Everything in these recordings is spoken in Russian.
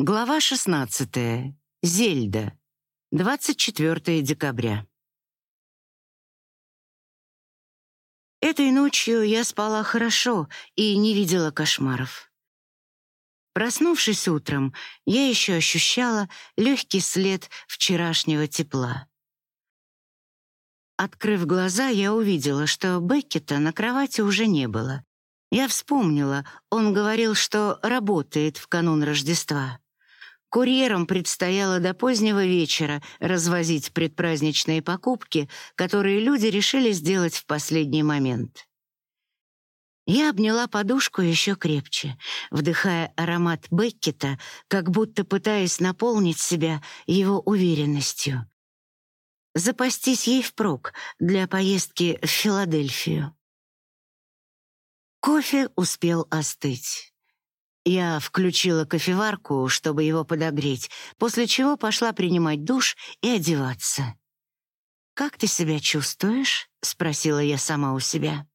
Глава 16. Зельда. 24 декабря. Этой ночью я спала хорошо и не видела кошмаров. Проснувшись утром, я еще ощущала легкий след вчерашнего тепла. Открыв глаза, я увидела, что Беккета на кровати уже не было. Я вспомнила, он говорил, что работает в канун Рождества. Курьерам предстояло до позднего вечера развозить предпраздничные покупки, которые люди решили сделать в последний момент. Я обняла подушку еще крепче, вдыхая аромат Беккета, как будто пытаясь наполнить себя его уверенностью. Запастись ей впрок для поездки в Филадельфию. Кофе успел остыть. Я включила кофеварку, чтобы его подогреть, после чего пошла принимать душ и одеваться. «Как ты себя чувствуешь?» — спросила я сама у себя.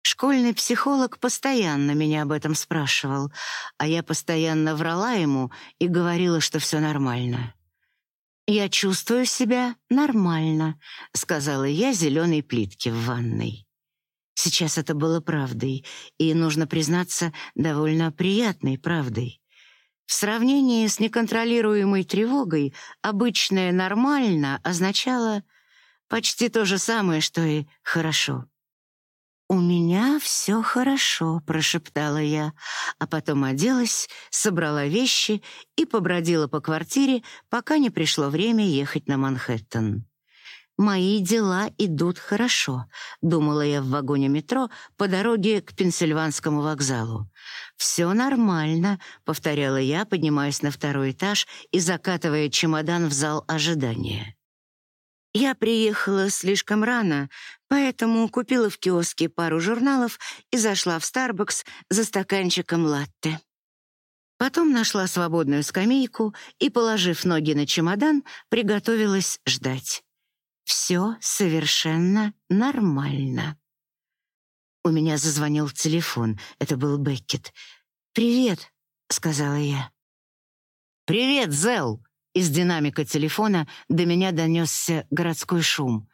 Школьный психолог постоянно меня об этом спрашивал, а я постоянно врала ему и говорила, что все нормально. «Я чувствую себя нормально», — сказала я зеленой плитке в ванной. Сейчас это было правдой, и, нужно признаться, довольно приятной правдой. В сравнении с неконтролируемой тревогой обычное «нормально» означало почти то же самое, что и «хорошо». «У меня все хорошо», — прошептала я, а потом оделась, собрала вещи и побродила по квартире, пока не пришло время ехать на Манхэттен. «Мои дела идут хорошо», — думала я в вагоне метро по дороге к Пенсильванскому вокзалу. «Все нормально», — повторяла я, поднимаясь на второй этаж и закатывая чемодан в зал ожидания. Я приехала слишком рано, поэтому купила в киоске пару журналов и зашла в Starbucks за стаканчиком латте. Потом нашла свободную скамейку и, положив ноги на чемодан, приготовилась ждать. Все совершенно нормально. У меня зазвонил телефон. Это был Беккет. «Привет», — сказала я. «Привет, Зел!» Из динамика телефона до меня донесся городской шум.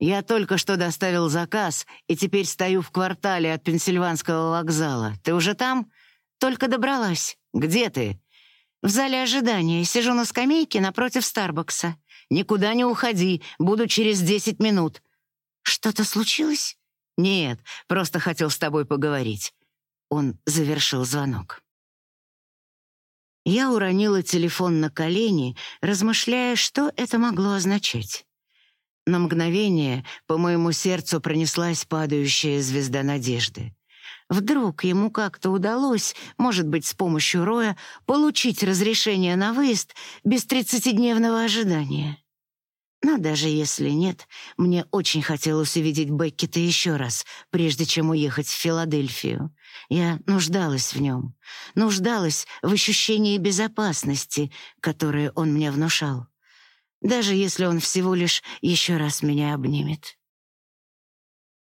«Я только что доставил заказ, и теперь стою в квартале от Пенсильванского вокзала. Ты уже там?» «Только добралась. Где ты?» «В зале ожидания. Сижу на скамейке напротив Старбакса». Никуда не уходи, буду через десять минут». «Что-то случилось?» «Нет, просто хотел с тобой поговорить». Он завершил звонок. Я уронила телефон на колени, размышляя, что это могло означать. На мгновение по моему сердцу пронеслась падающая звезда надежды. Вдруг ему как-то удалось, может быть, с помощью Роя, получить разрешение на выезд без тридцатидневного ожидания. Но даже если нет, мне очень хотелось увидеть Беккета еще раз, прежде чем уехать в Филадельфию. Я нуждалась в нем, нуждалась в ощущении безопасности, которое он мне внушал, даже если он всего лишь еще раз меня обнимет.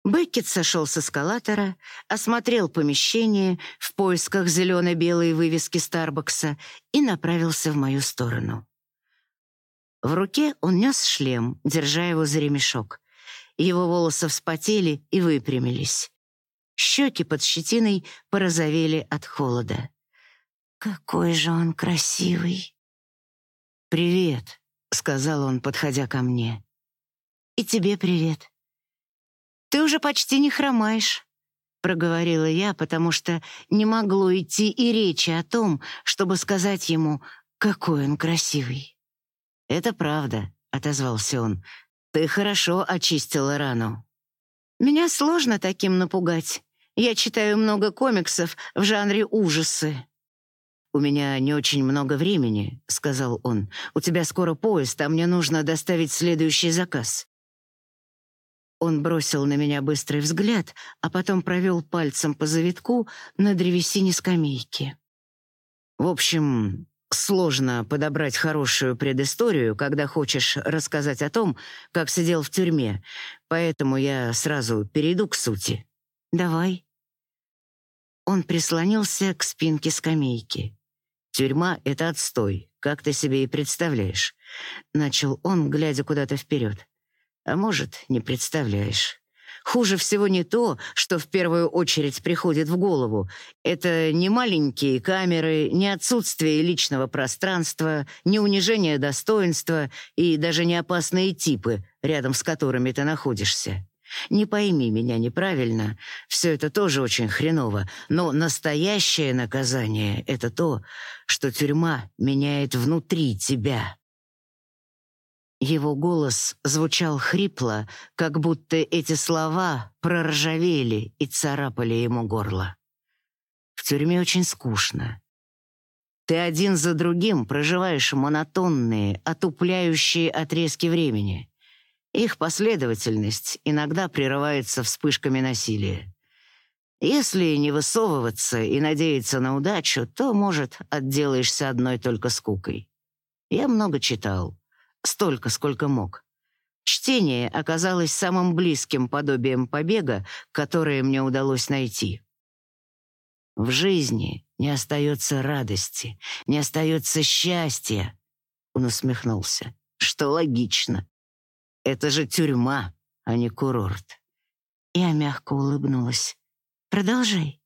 Беккет сошел с эскалатора, осмотрел помещение в поисках зелено-белой вывески Старбакса и направился в мою сторону. В руке он нес шлем, держа его за ремешок. Его волосы вспотели и выпрямились. Щеки под щетиной порозовели от холода. «Какой же он красивый!» «Привет», — сказал он, подходя ко мне. «И тебе привет». «Ты уже почти не хромаешь», — проговорила я, потому что не могло идти и речи о том, чтобы сказать ему, какой он красивый. «Это правда», — отозвался он. «Ты хорошо очистила рану». «Меня сложно таким напугать. Я читаю много комиксов в жанре ужасы». «У меня не очень много времени», — сказал он. «У тебя скоро поезд, а мне нужно доставить следующий заказ». Он бросил на меня быстрый взгляд, а потом провел пальцем по завитку на древесине скамейки. «В общем, Сложно подобрать хорошую предысторию, когда хочешь рассказать о том, как сидел в тюрьме, поэтому я сразу перейду к сути. Давай. Он прислонился к спинке скамейки. Тюрьма — это отстой, как ты себе и представляешь. Начал он, глядя куда-то вперед. А может, не представляешь. Хуже всего не то, что в первую очередь приходит в голову. Это не маленькие камеры, не отсутствие личного пространства, не унижение достоинства и даже не опасные типы, рядом с которыми ты находишься. Не пойми меня неправильно, все это тоже очень хреново, но настоящее наказание — это то, что тюрьма меняет внутри тебя. Его голос звучал хрипло, как будто эти слова проржавели и царапали ему горло. В тюрьме очень скучно. Ты один за другим проживаешь монотонные, отупляющие отрезки времени. Их последовательность иногда прерывается вспышками насилия. Если не высовываться и надеяться на удачу, то, может, отделаешься одной только скукой. Я много читал столько, сколько мог. Чтение оказалось самым близким подобием побега, которое мне удалось найти. В жизни не остается радости, не остается счастья. Он усмехнулся. Что логично. Это же тюрьма, а не курорт. Я мягко улыбнулась. Продолжай.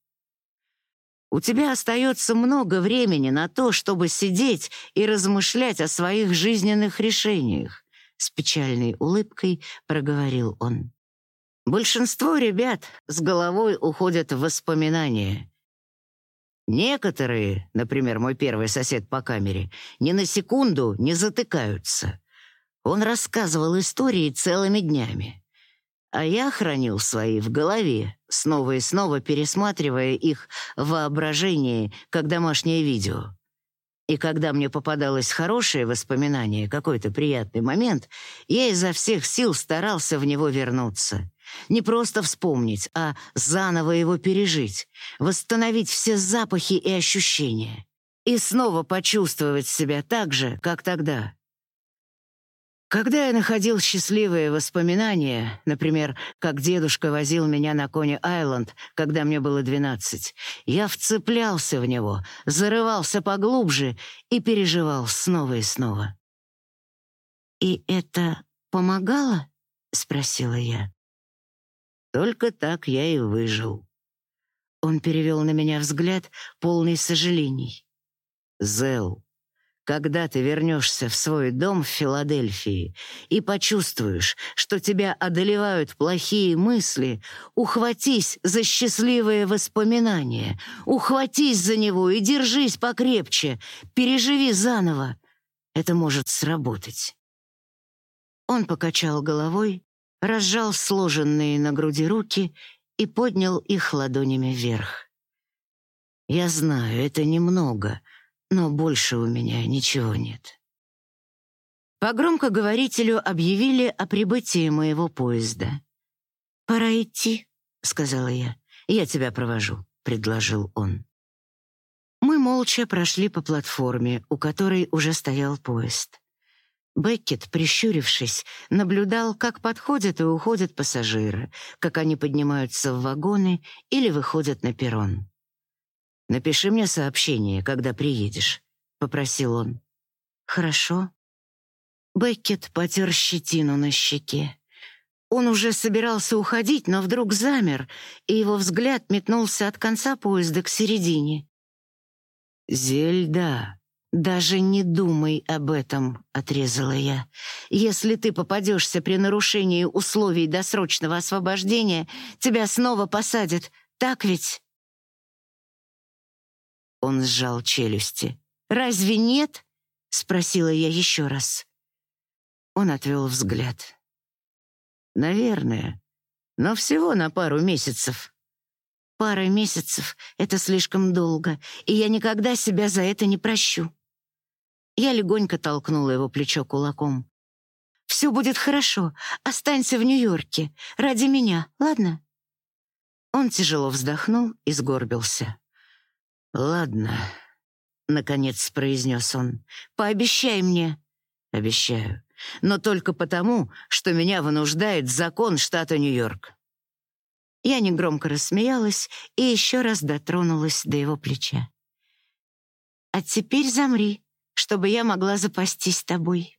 У тебя остается много времени на то, чтобы сидеть и размышлять о своих жизненных решениях, с печальной улыбкой проговорил он. Большинство ребят с головой уходят в воспоминания. Некоторые, например, мой первый сосед по камере, ни на секунду не затыкаются. Он рассказывал истории целыми днями. А я хранил свои в голове, снова и снова пересматривая их в воображении, как домашнее видео. И когда мне попадалось хорошее воспоминание, какой-то приятный момент, я изо всех сил старался в него вернуться. Не просто вспомнить, а заново его пережить, восстановить все запахи и ощущения. И снова почувствовать себя так же, как тогда. Когда я находил счастливые воспоминания, например, как дедушка возил меня на Кони-Айленд, когда мне было двенадцать, я вцеплялся в него, зарывался поглубже и переживал снова и снова. «И это помогало?» — спросила я. «Только так я и выжил». Он перевел на меня взгляд, полный сожалений. «Зел, когда ты вернешься в свой дом в Филадельфии и почувствуешь, что тебя одолевают плохие мысли, ухватись за счастливые воспоминания, ухватись за него и держись покрепче, переживи заново. Это может сработать. Он покачал головой, разжал сложенные на груди руки и поднял их ладонями вверх. «Я знаю, это немного», но больше у меня ничего нет. По громкоговорителю объявили о прибытии моего поезда. «Пора идти», — сказала я. «Я тебя провожу», — предложил он. Мы молча прошли по платформе, у которой уже стоял поезд. Беккет, прищурившись, наблюдал, как подходят и уходят пассажиры, как они поднимаются в вагоны или выходят на перрон. «Напиши мне сообщение, когда приедешь», — попросил он. «Хорошо». Беккет потер щетину на щеке. Он уже собирался уходить, но вдруг замер, и его взгляд метнулся от конца поезда к середине. «Зельда, даже не думай об этом», — отрезала я. «Если ты попадешься при нарушении условий досрочного освобождения, тебя снова посадят, так ведь?» Он сжал челюсти. «Разве нет?» — спросила я еще раз. Он отвел взгляд. «Наверное, но всего на пару месяцев». «Пара месяцев — это слишком долго, и я никогда себя за это не прощу». Я легонько толкнула его плечо кулаком. «Все будет хорошо. Останься в Нью-Йорке. Ради меня, ладно?» Он тяжело вздохнул и сгорбился. «Ладно», — наконец произнес он, — «пообещай мне». «Обещаю. Но только потому, что меня вынуждает закон штата Нью-Йорк». Я негромко рассмеялась и еще раз дотронулась до его плеча. А теперь замри, чтобы я могла запастись тобой».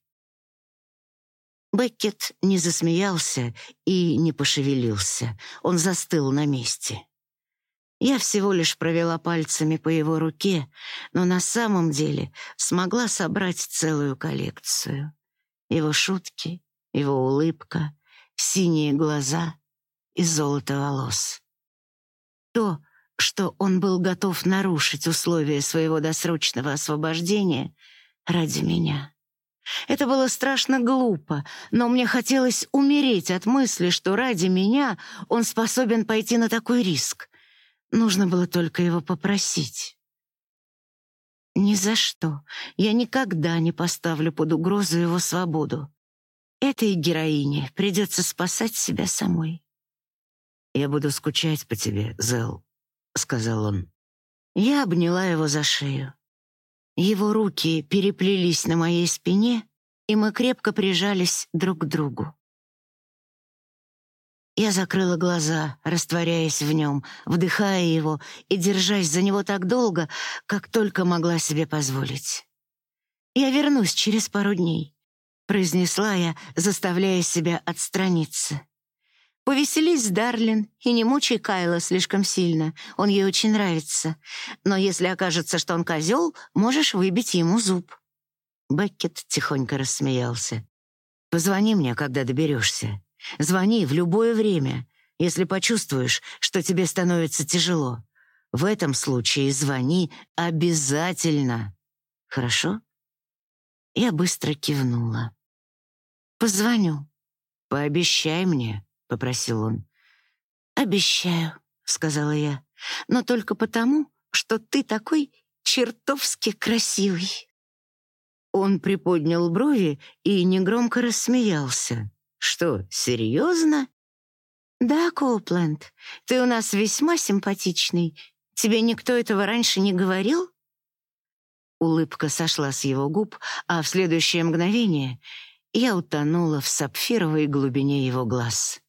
Беккет не засмеялся и не пошевелился. Он застыл на месте. Я всего лишь провела пальцами по его руке, но на самом деле смогла собрать целую коллекцию. Его шутки, его улыбка, синие глаза и золото волос. То, что он был готов нарушить условия своего досрочного освобождения ради меня. Это было страшно глупо, но мне хотелось умереть от мысли, что ради меня он способен пойти на такой риск. Нужно было только его попросить. Ни за что. Я никогда не поставлю под угрозу его свободу. Этой героине придется спасать себя самой. «Я буду скучать по тебе, Зел», — сказал он. Я обняла его за шею. Его руки переплелись на моей спине, и мы крепко прижались друг к другу. Я закрыла глаза, растворяясь в нем, вдыхая его и держась за него так долго, как только могла себе позволить. «Я вернусь через пару дней», — произнесла я, заставляя себя отстраниться. Повеселись, Дарлин, и не мучай Кайла слишком сильно. Он ей очень нравится. Но если окажется, что он козел, можешь выбить ему зуб». Беккет тихонько рассмеялся. «Позвони мне, когда доберешься. Звони в любое время, если почувствуешь, что тебе становится тяжело. В этом случае звони обязательно. Хорошо?» Я быстро кивнула. «Позвоню. Пообещай мне» попросил он. «Обещаю», — сказала я, — «но только потому, что ты такой чертовски красивый». Он приподнял брови и негромко рассмеялся. «Что, серьезно?» «Да, Коупленд, ты у нас весьма симпатичный. Тебе никто этого раньше не говорил?» Улыбка сошла с его губ, а в следующее мгновение я утонула в сапфировой глубине его глаз.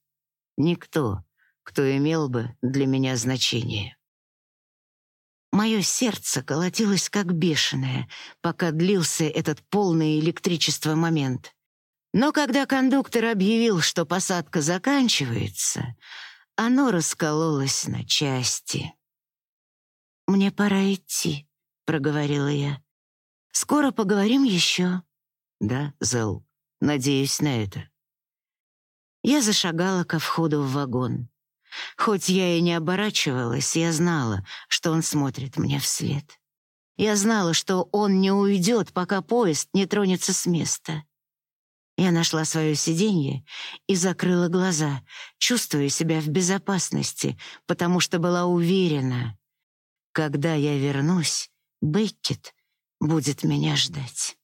Никто, кто имел бы для меня значение. Мое сердце колотилось как бешеное, пока длился этот полный электричество момент. Но когда кондуктор объявил, что посадка заканчивается, оно раскололось на части. «Мне пора идти», — проговорила я. «Скоро поговорим еще». «Да, Зел, надеюсь на это». Я зашагала ко входу в вагон. Хоть я и не оборачивалась, я знала, что он смотрит мне вслед. Я знала, что он не уйдет, пока поезд не тронется с места. Я нашла свое сиденье и закрыла глаза, чувствуя себя в безопасности, потому что была уверена, когда я вернусь, Беккет будет меня ждать.